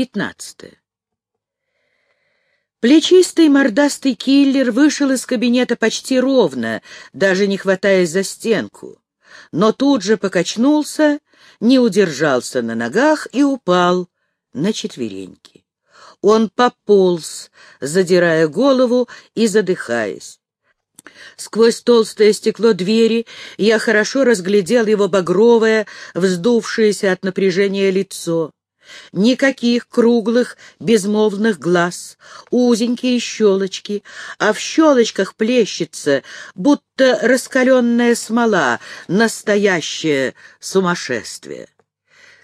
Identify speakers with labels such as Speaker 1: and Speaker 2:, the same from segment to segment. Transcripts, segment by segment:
Speaker 1: Пятнадцатое. Плечистый мордастый киллер вышел из кабинета почти ровно, даже не хватаясь за стенку, но тут же покачнулся, не удержался на ногах и упал на четвереньки. Он пополз, задирая голову и задыхаясь. Сквозь толстое стекло двери я хорошо разглядел его багровое, вздувшееся от напряжения лицо. Никаких круглых, безмолвных глаз, узенькие щелочки, а в щелочках плещется, будто раскаленная смола, настоящее сумасшествие.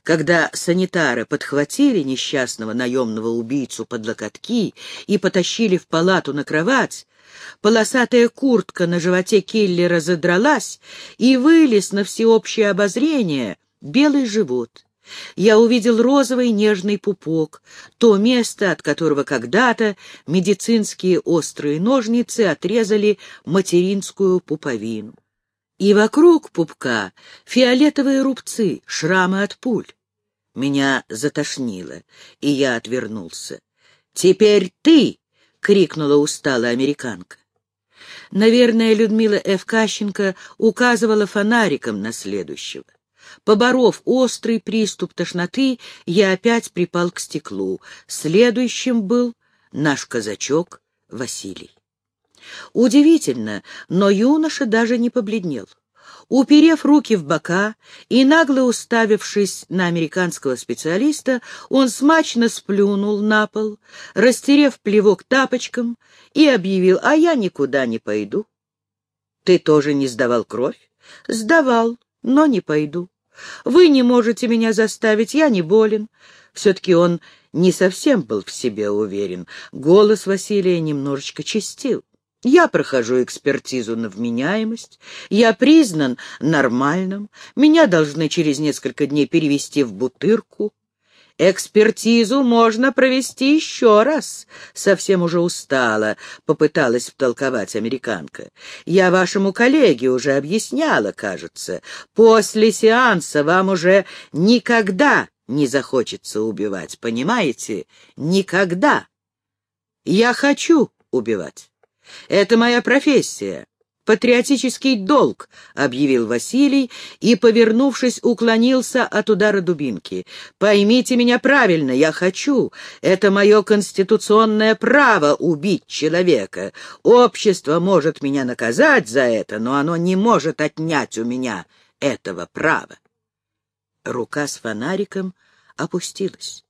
Speaker 1: Когда санитары подхватили несчастного наемного убийцу под локотки и потащили в палату на кровать, полосатая куртка на животе киллера задралась, и вылез на всеобщее обозрение белый живот. Я увидел розовый нежный пупок, то место, от которого когда-то медицинские острые ножницы отрезали материнскую пуповину. И вокруг пупка фиолетовые рубцы, шрамы от пуль. Меня затошнило, и я отвернулся. «Теперь ты!» — крикнула усталая американка. Наверное, Людмила Ф. Кащенко указывала фонариком на следующего. Поборов острый приступ тошноты, я опять припал к стеклу. Следующим был наш казачок Василий. Удивительно, но юноша даже не побледнел. Уперев руки в бока и нагло уставившись на американского специалиста, он смачно сплюнул на пол, растерев плевок тапочком, и объявил, а я никуда не пойду. Ты тоже не сдавал кровь? Сдавал, но не пойду. Вы не можете меня заставить, я не болен. Все-таки он не совсем был в себе уверен. Голос Василия немножечко чистил. Я прохожу экспертизу на вменяемость, я признан нормальным, меня должны через несколько дней перевести в бутырку. «Экспертизу можно провести еще раз», — совсем уже устала, — попыталась втолковать американка. «Я вашему коллеге уже объясняла, кажется. После сеанса вам уже никогда не захочется убивать, понимаете? Никогда. Я хочу убивать. Это моя профессия. «Патриотический долг», — объявил Василий и, повернувшись, уклонился от удара дубинки. «Поймите меня правильно, я хочу. Это мое конституционное право убить человека. Общество может меня наказать за это, но оно не может отнять у меня этого права». Рука с фонариком опустилась.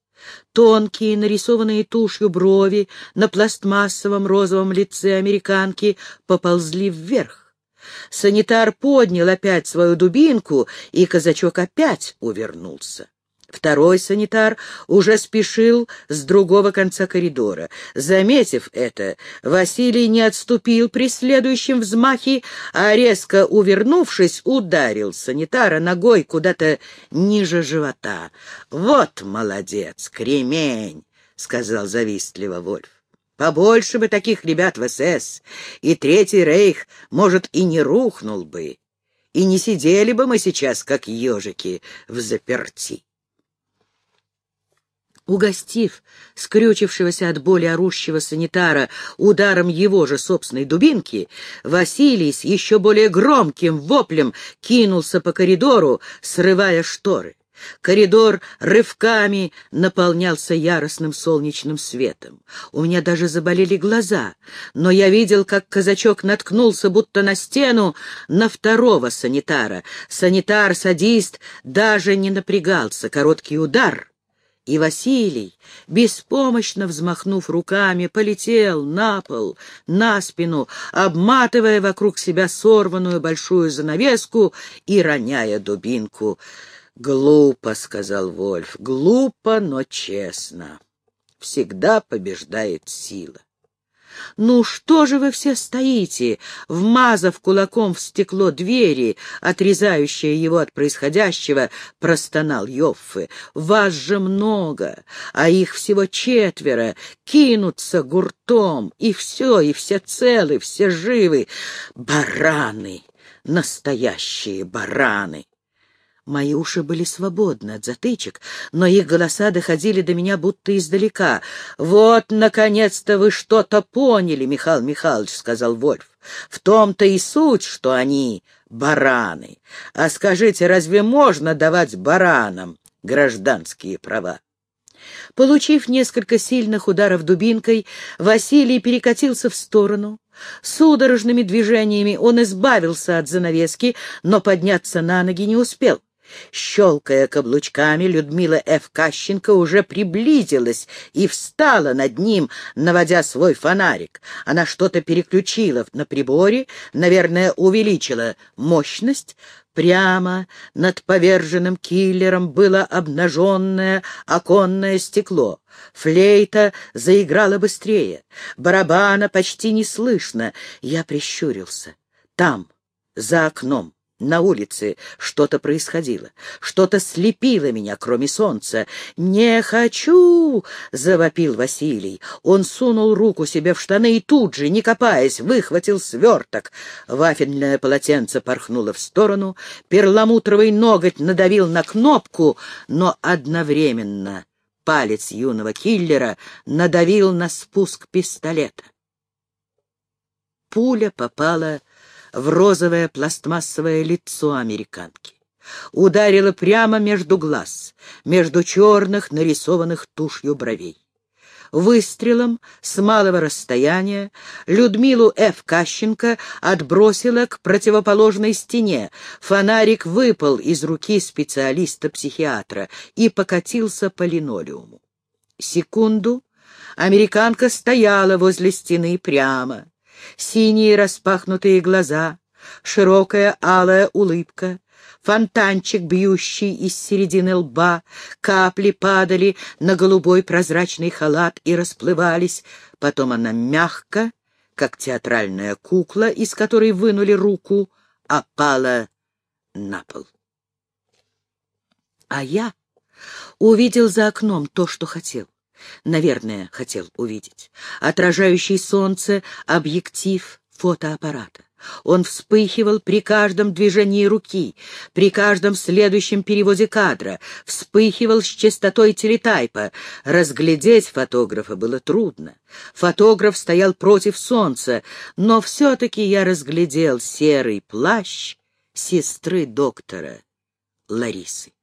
Speaker 1: Тонкие, нарисованные тушью брови на пластмассовом розовом лице американки поползли вверх. Санитар поднял опять свою дубинку, и казачок опять увернулся. Второй санитар уже спешил с другого конца коридора. Заметив это, Василий не отступил при следующем взмахе, а резко увернувшись, ударил санитара ногой куда-то ниже живота. «Вот молодец, кремень!» — сказал завистливо Вольф. «Побольше бы таких ребят в СС, и Третий Рейх, может, и не рухнул бы, и не сидели бы мы сейчас, как ежики, в заперти». Угостив скрючившегося от боли орущего санитара ударом его же собственной дубинки, Василий с еще более громким воплем кинулся по коридору, срывая шторы. Коридор рывками наполнялся яростным солнечным светом. У меня даже заболели глаза, но я видел, как казачок наткнулся будто на стену на второго санитара. Санитар-садист даже не напрягался. Короткий удар — и Василий, беспомощно взмахнув руками, полетел на пол, на спину, обматывая вокруг себя сорванную большую занавеску и роняя дубинку. «Глупо», — сказал Вольф, — «глупо, но честно. Всегда побеждает сила». «Ну что же вы все стоите?» Вмазав кулаком в стекло двери, отрезающее его от происходящего, простонал Йоффе. «Вас же много, а их всего четверо. Кинутся гуртом, и все, и все целы, все живы. Бараны! Настоящие бараны!» Мои уши были свободны от затычек, но их голоса доходили до меня будто издалека. «Вот, наконец-то, вы что-то поняли, Михаил Михайлович», — сказал Вольф. «В том-то и суть, что они бараны. А скажите, разве можно давать баранам гражданские права?» Получив несколько сильных ударов дубинкой, Василий перекатился в сторону. Судорожными движениями он избавился от занавески, но подняться на ноги не успел. Щелкая каблучками, Людмила Ф. Кащенко уже приблизилась и встала над ним, наводя свой фонарик. Она что-то переключила на приборе, наверное, увеличила мощность. Прямо над поверженным киллером было обнаженное оконное стекло. Флейта заиграла быстрее. Барабана почти не слышно. Я прищурился. Там, за окном. На улице что-то происходило, что-то слепило меня, кроме солнца. «Не хочу!» — завопил Василий. Он сунул руку себе в штаны и тут же, не копаясь, выхватил сверток. Вафельное полотенце порхнуло в сторону, перламутровый ноготь надавил на кнопку, но одновременно палец юного киллера надавил на спуск пистолета. Пуля попала в розовое пластмассовое лицо американки. Ударила прямо между глаз, между черных, нарисованных тушью бровей. Выстрелом с малого расстояния Людмилу Ф. Кащенко отбросила к противоположной стене. Фонарик выпал из руки специалиста-психиатра и покатился по линолеуму. Секунду американка стояла возле стены прямо синие распахнутые глаза, широкая алая улыбка, фонтанчик, бьющий из середины лба, капли падали на голубой прозрачный халат и расплывались, потом она мягко, как театральная кукла, из которой вынули руку, опала на пол. А я увидел за окном то, что хотел. Наверное, хотел увидеть. Отражающий солнце объектив фотоаппарата. Он вспыхивал при каждом движении руки, при каждом следующем переводе кадра, вспыхивал с частотой телетайпа. Разглядеть фотографа было трудно. Фотограф стоял против солнца, но все-таки я разглядел серый плащ сестры доктора Ларисы.